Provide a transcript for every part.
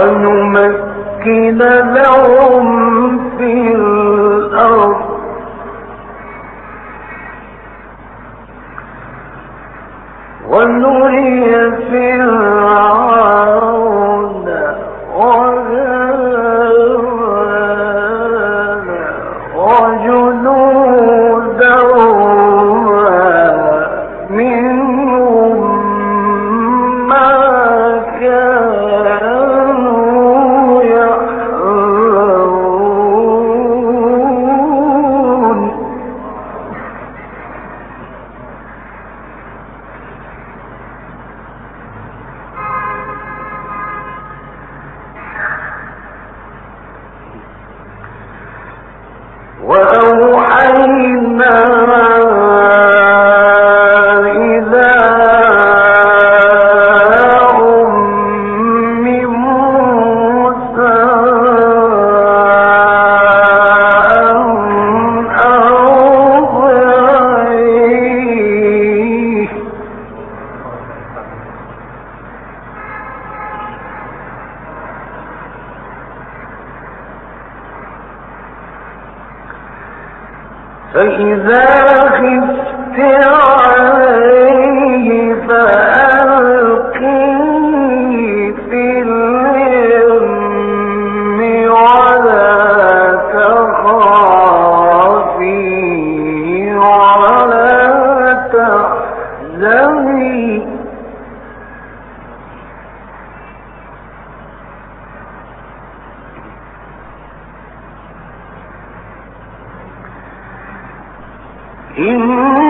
ونمكن لهم وأوحينا إن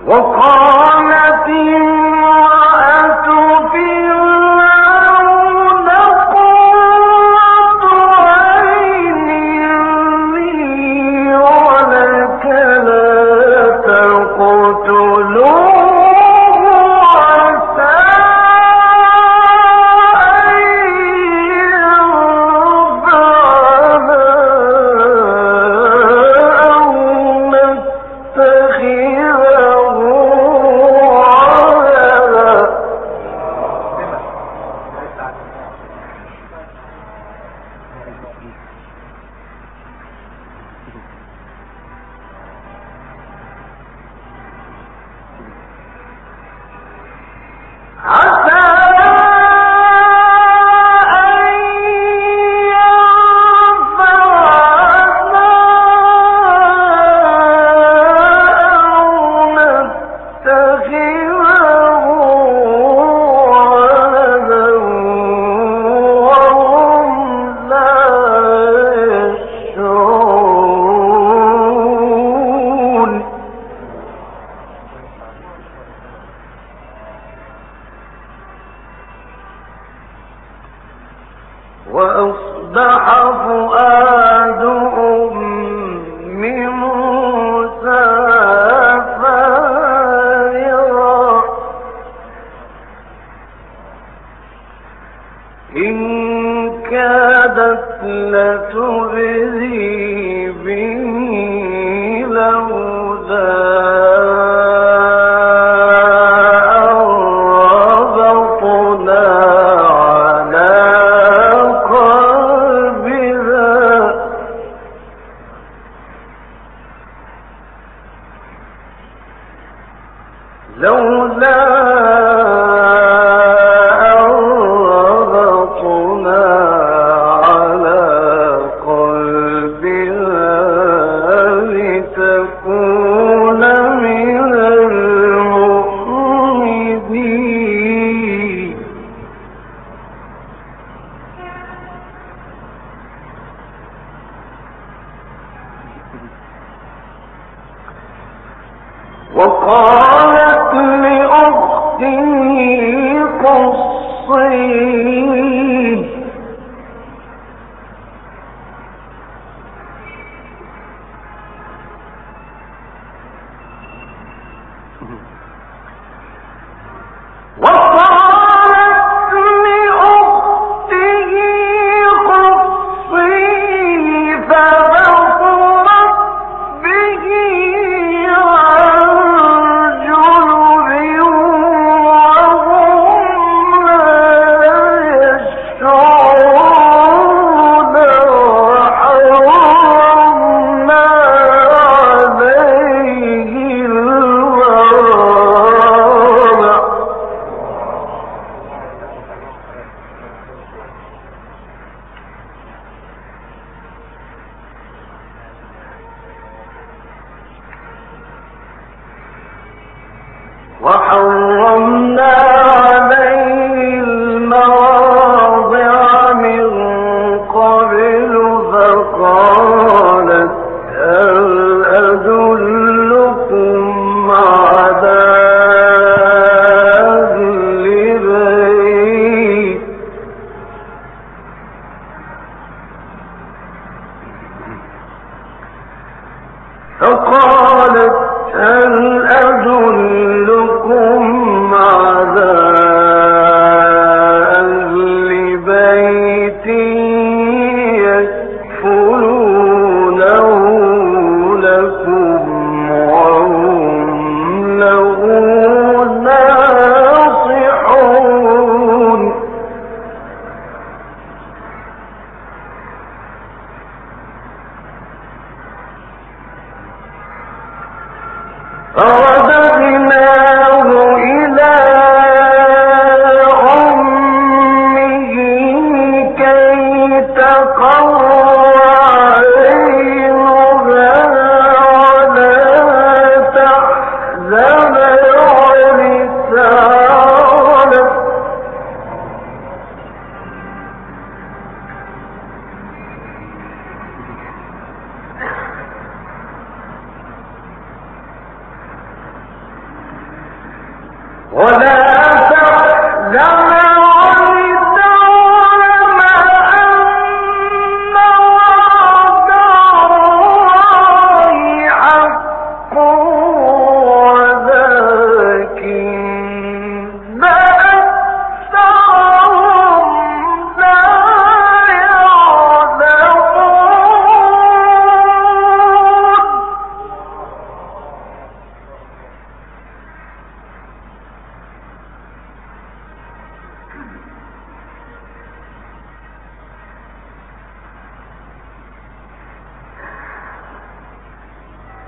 وہ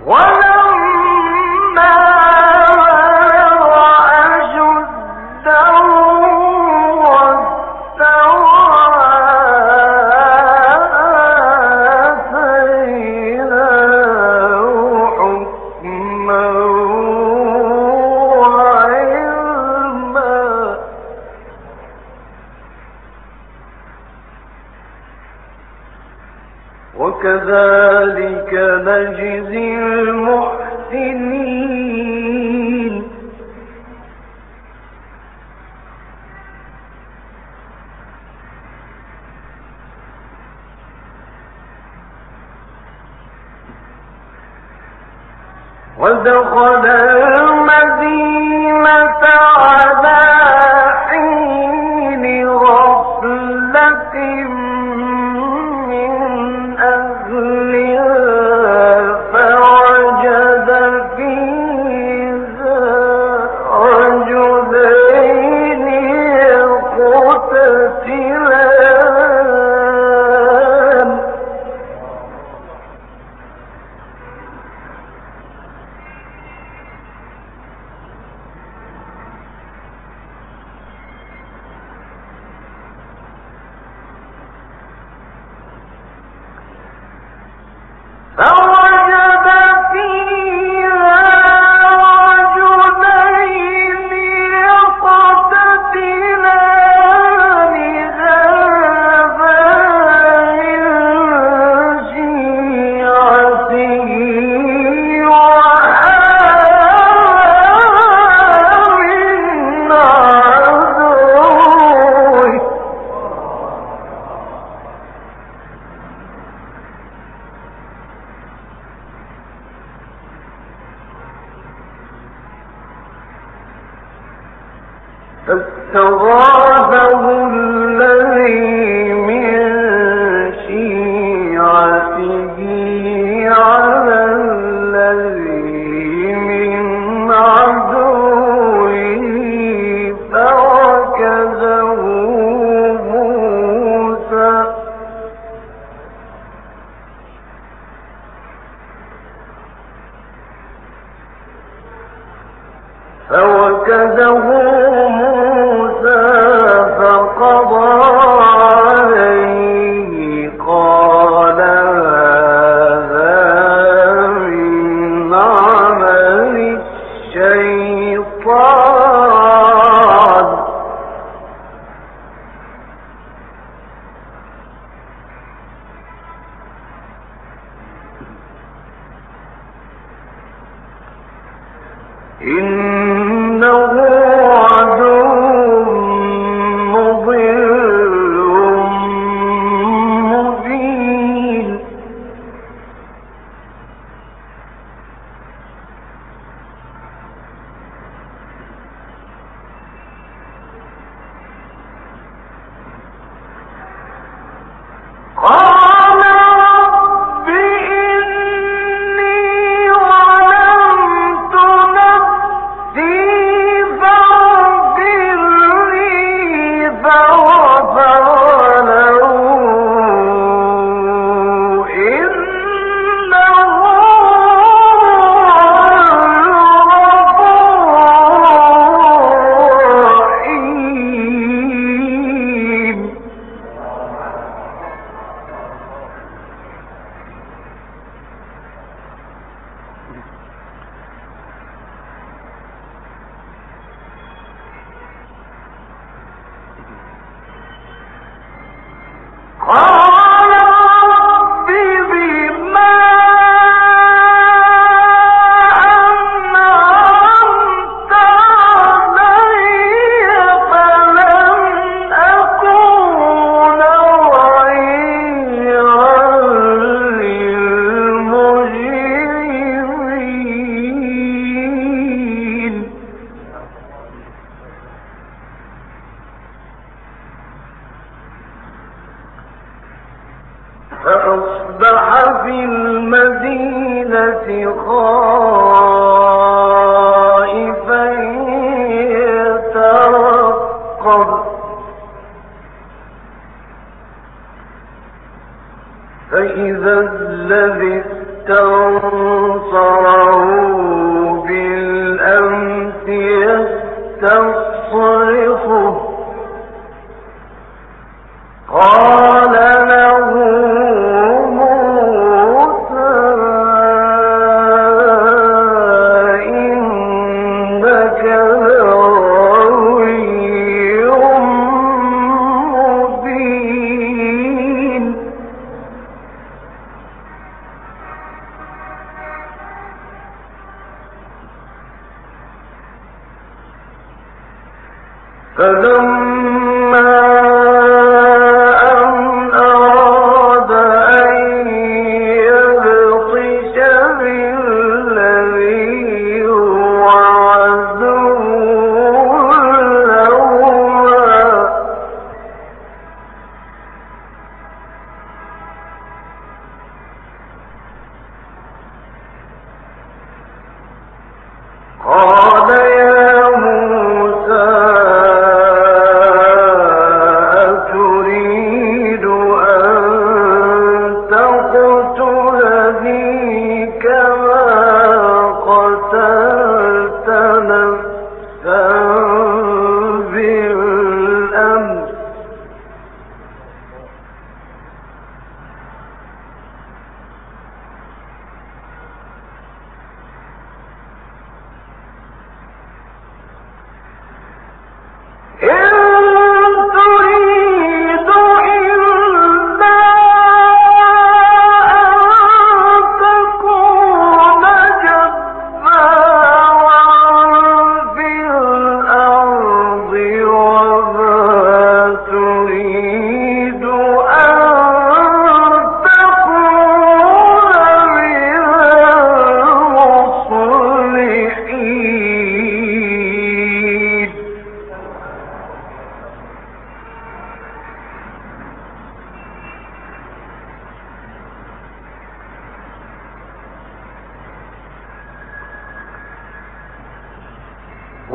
One ودخل المدينة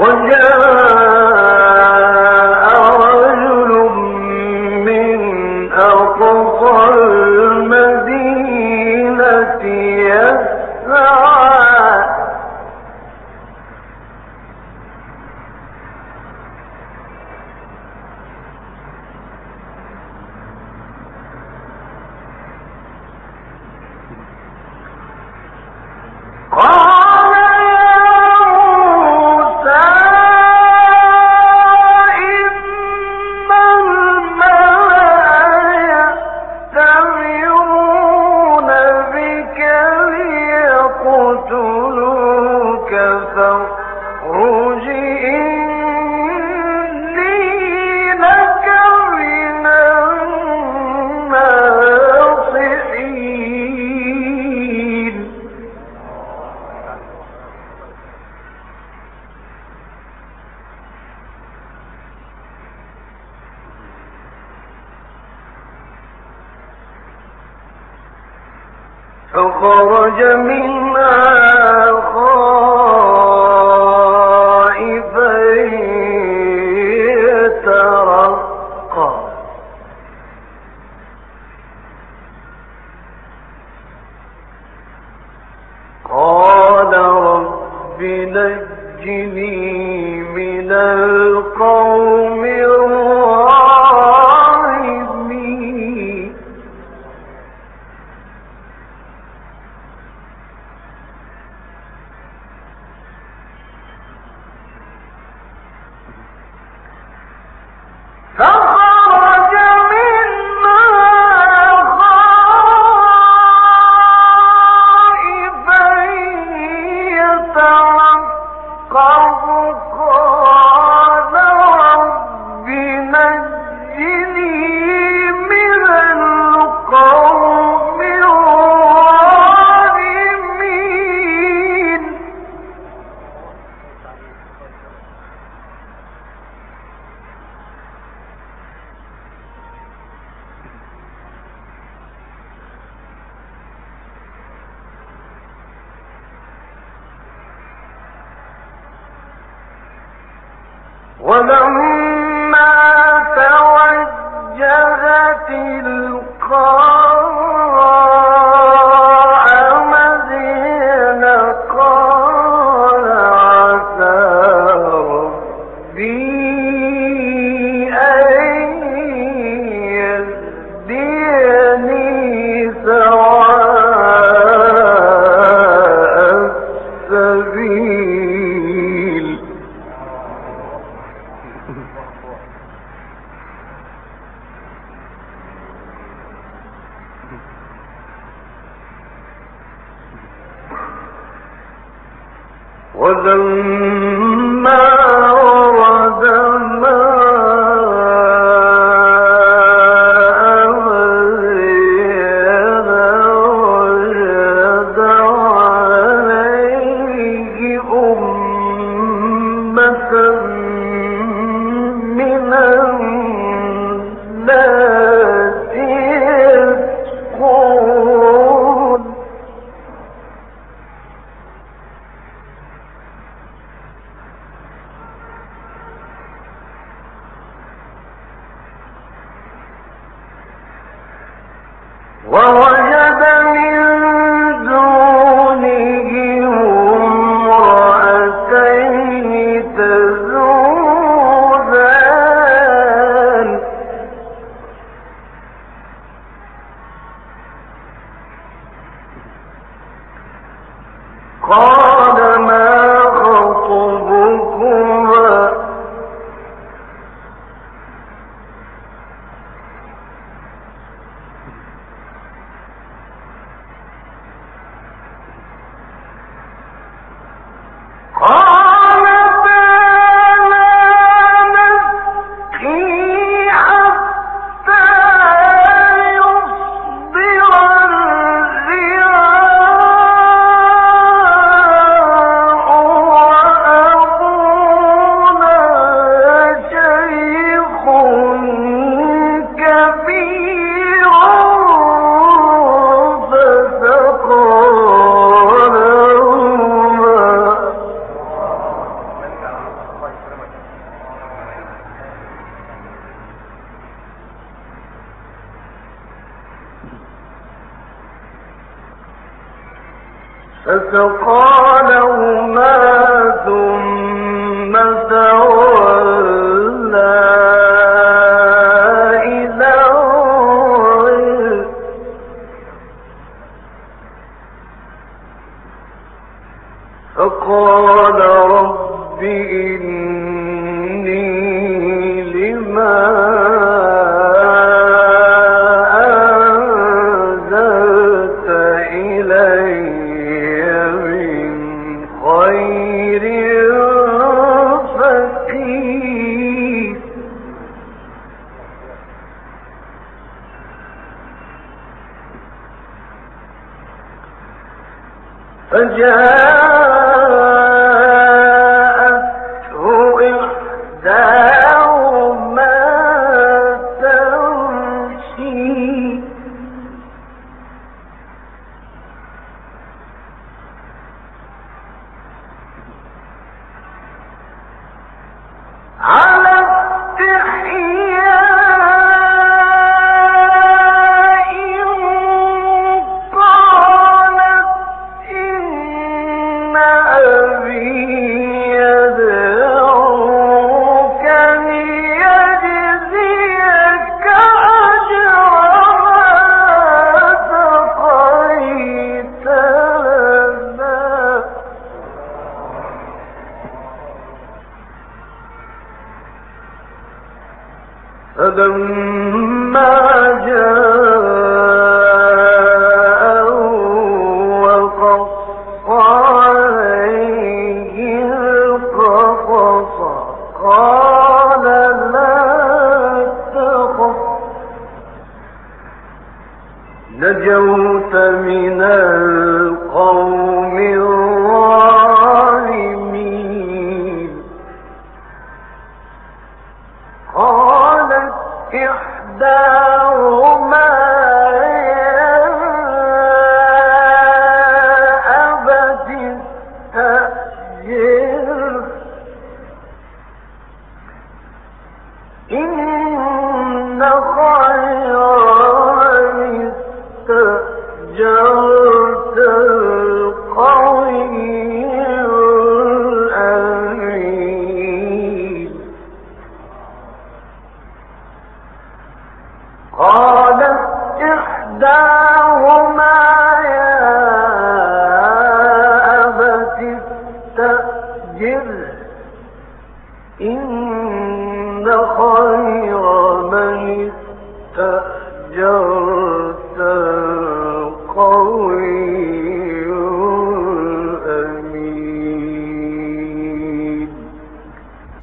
فخرج